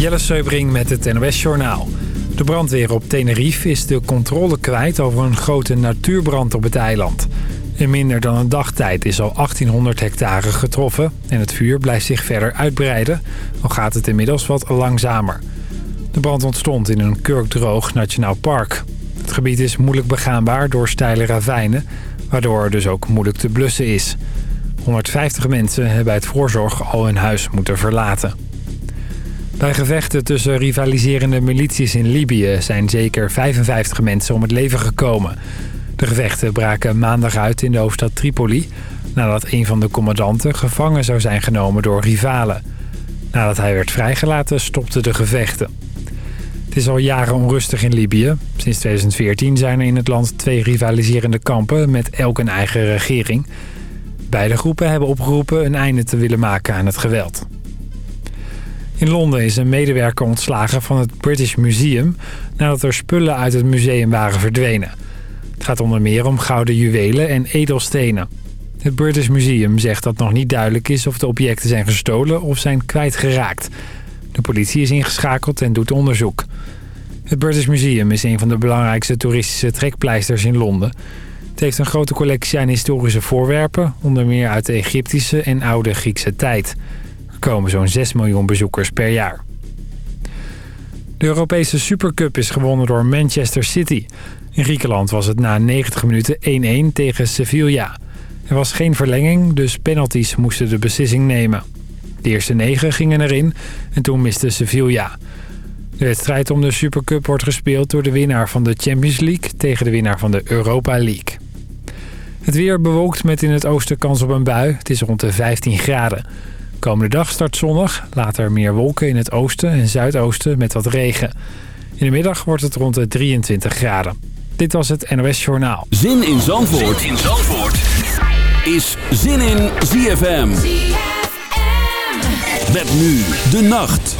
Jelle Seubring met het NOS Journaal. De brandweer op Tenerife is de controle kwijt over een grote natuurbrand op het eiland. In minder dan een dagtijd is al 1800 hectare getroffen... en het vuur blijft zich verder uitbreiden, al gaat het inmiddels wat langzamer. De brand ontstond in een kurkdroog nationaal park. Het gebied is moeilijk begaanbaar door steile ravijnen... waardoor er dus ook moeilijk te blussen is. 150 mensen hebben uit voorzorg al hun huis moeten verlaten. Bij gevechten tussen rivaliserende milities in Libië zijn zeker 55 mensen om het leven gekomen. De gevechten braken maandag uit in de hoofdstad Tripoli... nadat een van de commandanten gevangen zou zijn genomen door rivalen. Nadat hij werd vrijgelaten stopten de gevechten. Het is al jaren onrustig in Libië. Sinds 2014 zijn er in het land twee rivaliserende kampen met elk een eigen regering. Beide groepen hebben opgeroepen een einde te willen maken aan het geweld. In Londen is een medewerker ontslagen van het British Museum... nadat er spullen uit het museum waren verdwenen. Het gaat onder meer om gouden juwelen en edelstenen. Het British Museum zegt dat nog niet duidelijk is of de objecten zijn gestolen of zijn kwijtgeraakt. De politie is ingeschakeld en doet onderzoek. Het British Museum is een van de belangrijkste toeristische trekpleisters in Londen. Het heeft een grote collectie aan historische voorwerpen... onder meer uit de Egyptische en oude Griekse tijd. Komen zo'n 6 miljoen bezoekers per jaar. De Europese Supercup is gewonnen door Manchester City. In Griekenland was het na 90 minuten 1-1 tegen Sevilla. Er was geen verlenging, dus penalties moesten de beslissing nemen. De eerste negen gingen erin en toen miste Sevilla. De wedstrijd om de Supercup wordt gespeeld door de winnaar van de Champions League... tegen de winnaar van de Europa League. Het weer bewolkt met in het oosten kans op een bui. Het is rond de 15 graden. Komende dag start zonnig, later meer wolken in het oosten en zuidoosten met wat regen. In de middag wordt het rond de 23 graden. Dit was het NOS Journaal. Zin in Zandvoort, zin in Zandvoort. is Zin in ZFM. ZFM. Met nu de nacht.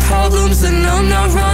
Problems And I'm not running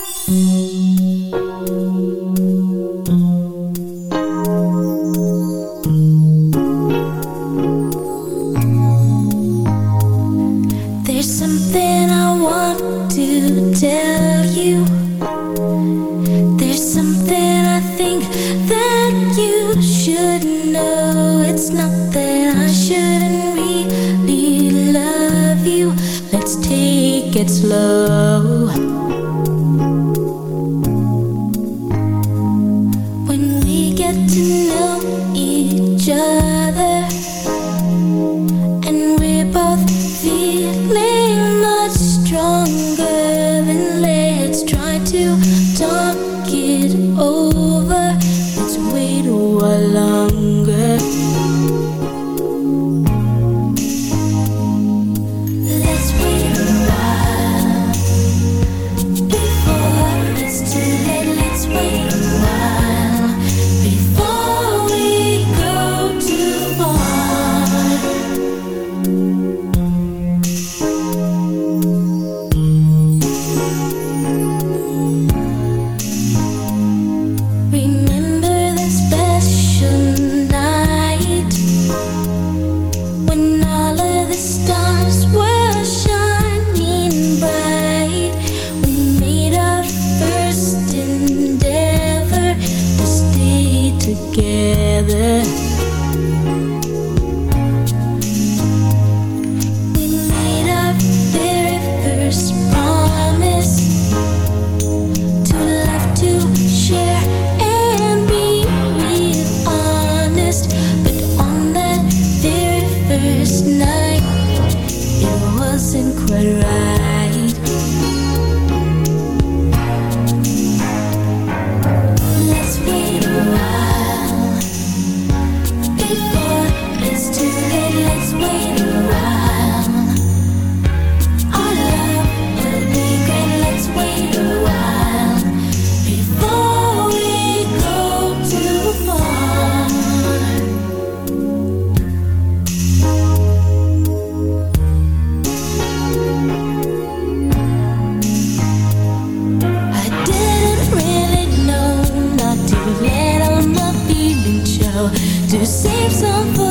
strong to save some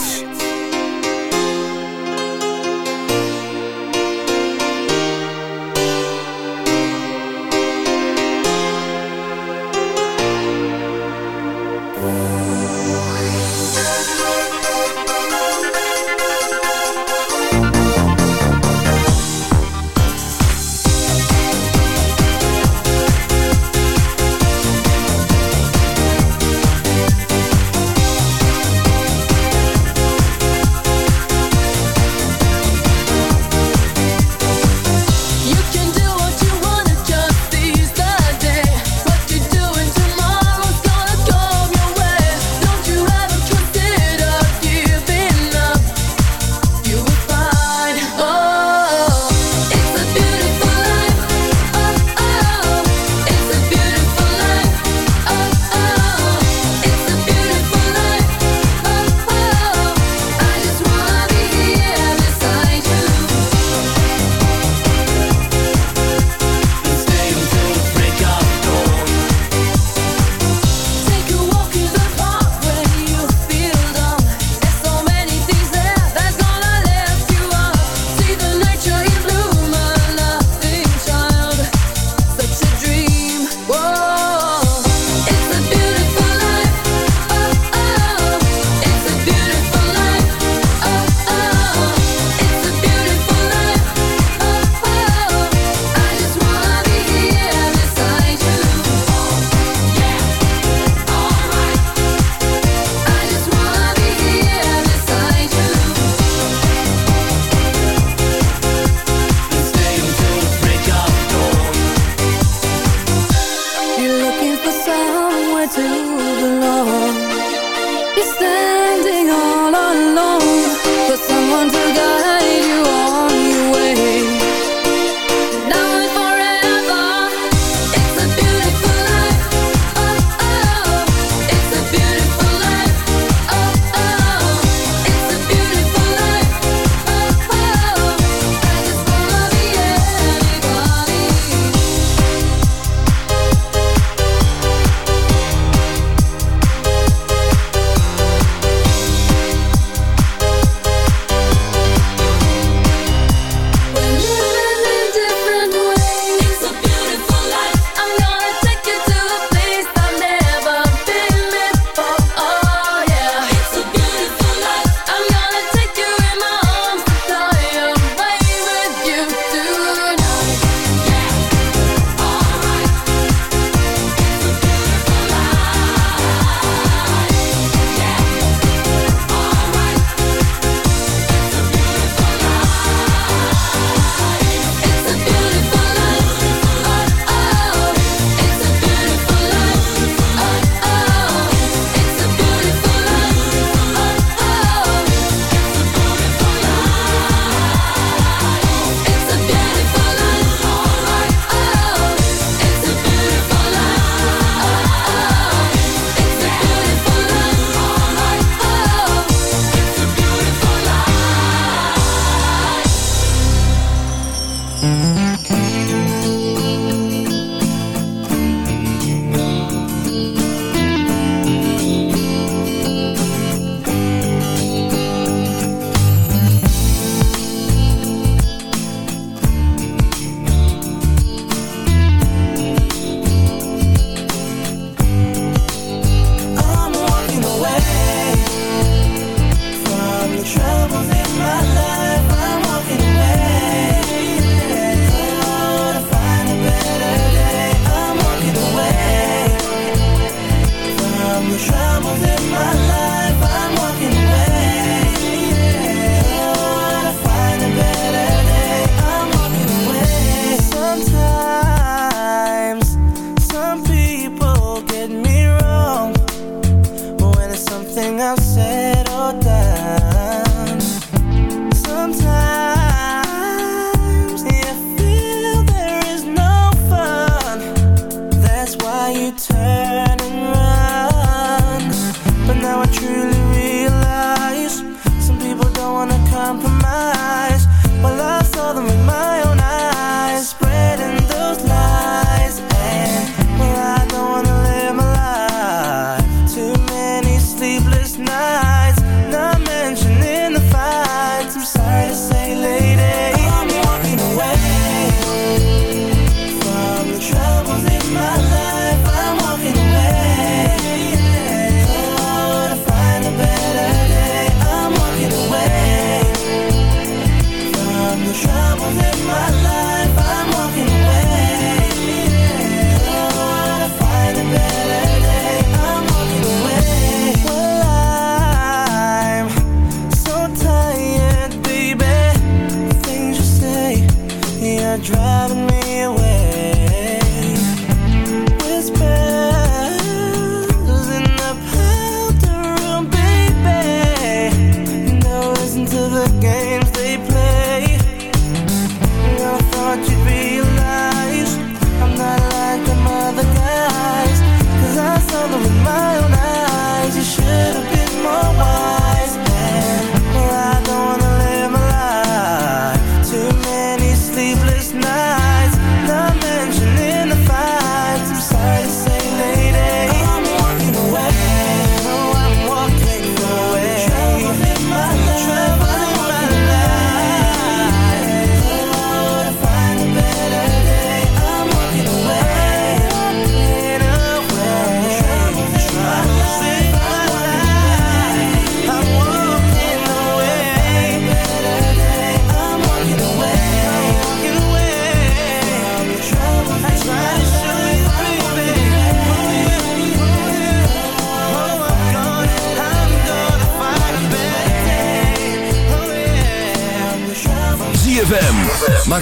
Mm-hmm.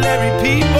ordinary people.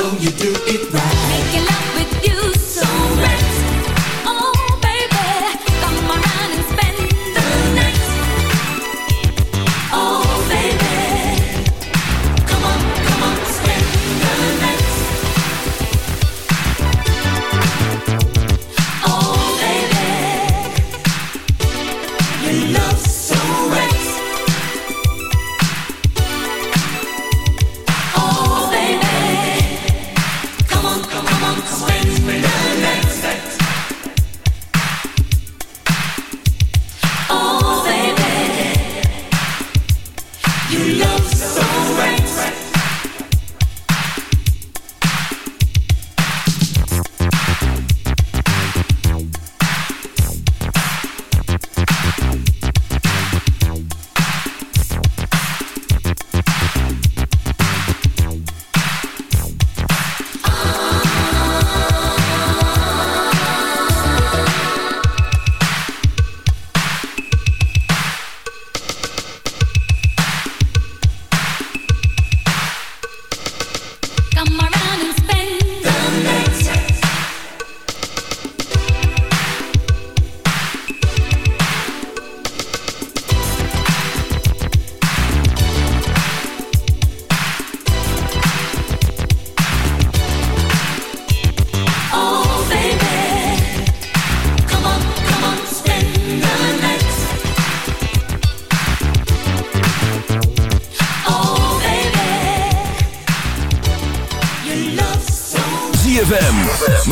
know you do it.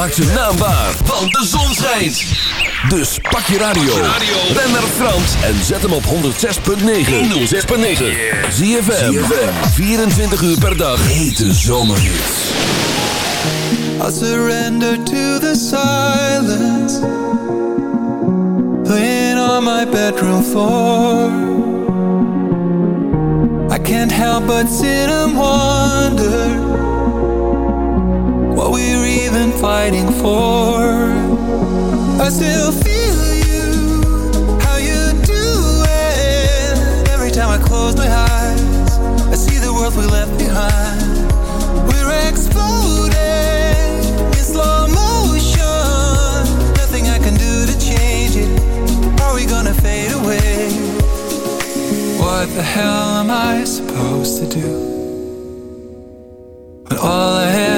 Maakt zijn naam waar, want de zon schijnt. Dus pak je radio, ben naar Frans en zet hem op 106.9. 106.9. Zie je 24 uur per dag. Hete zomerhits. I surrender to the silence. Laying on my bedroom floor. I can't help but sit and wonder. what we're even fighting for. I still feel you, how you do it. Every time I close my eyes, I see the world we left behind. We're exploding in slow motion. Nothing I can do to change it. Are we gonna fade away? What the hell am I supposed to do? When all I ever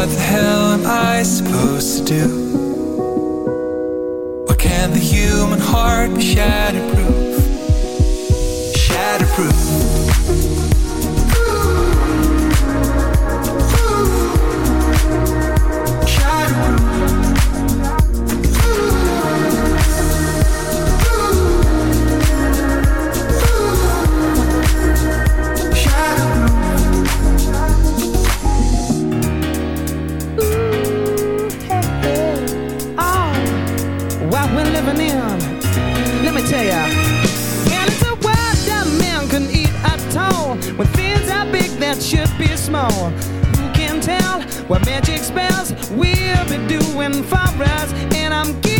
what the hell am I supposed to do? What can the human heart be shatterproof? Shatterproof What magic spells we'll be doing for us, and I'm giving.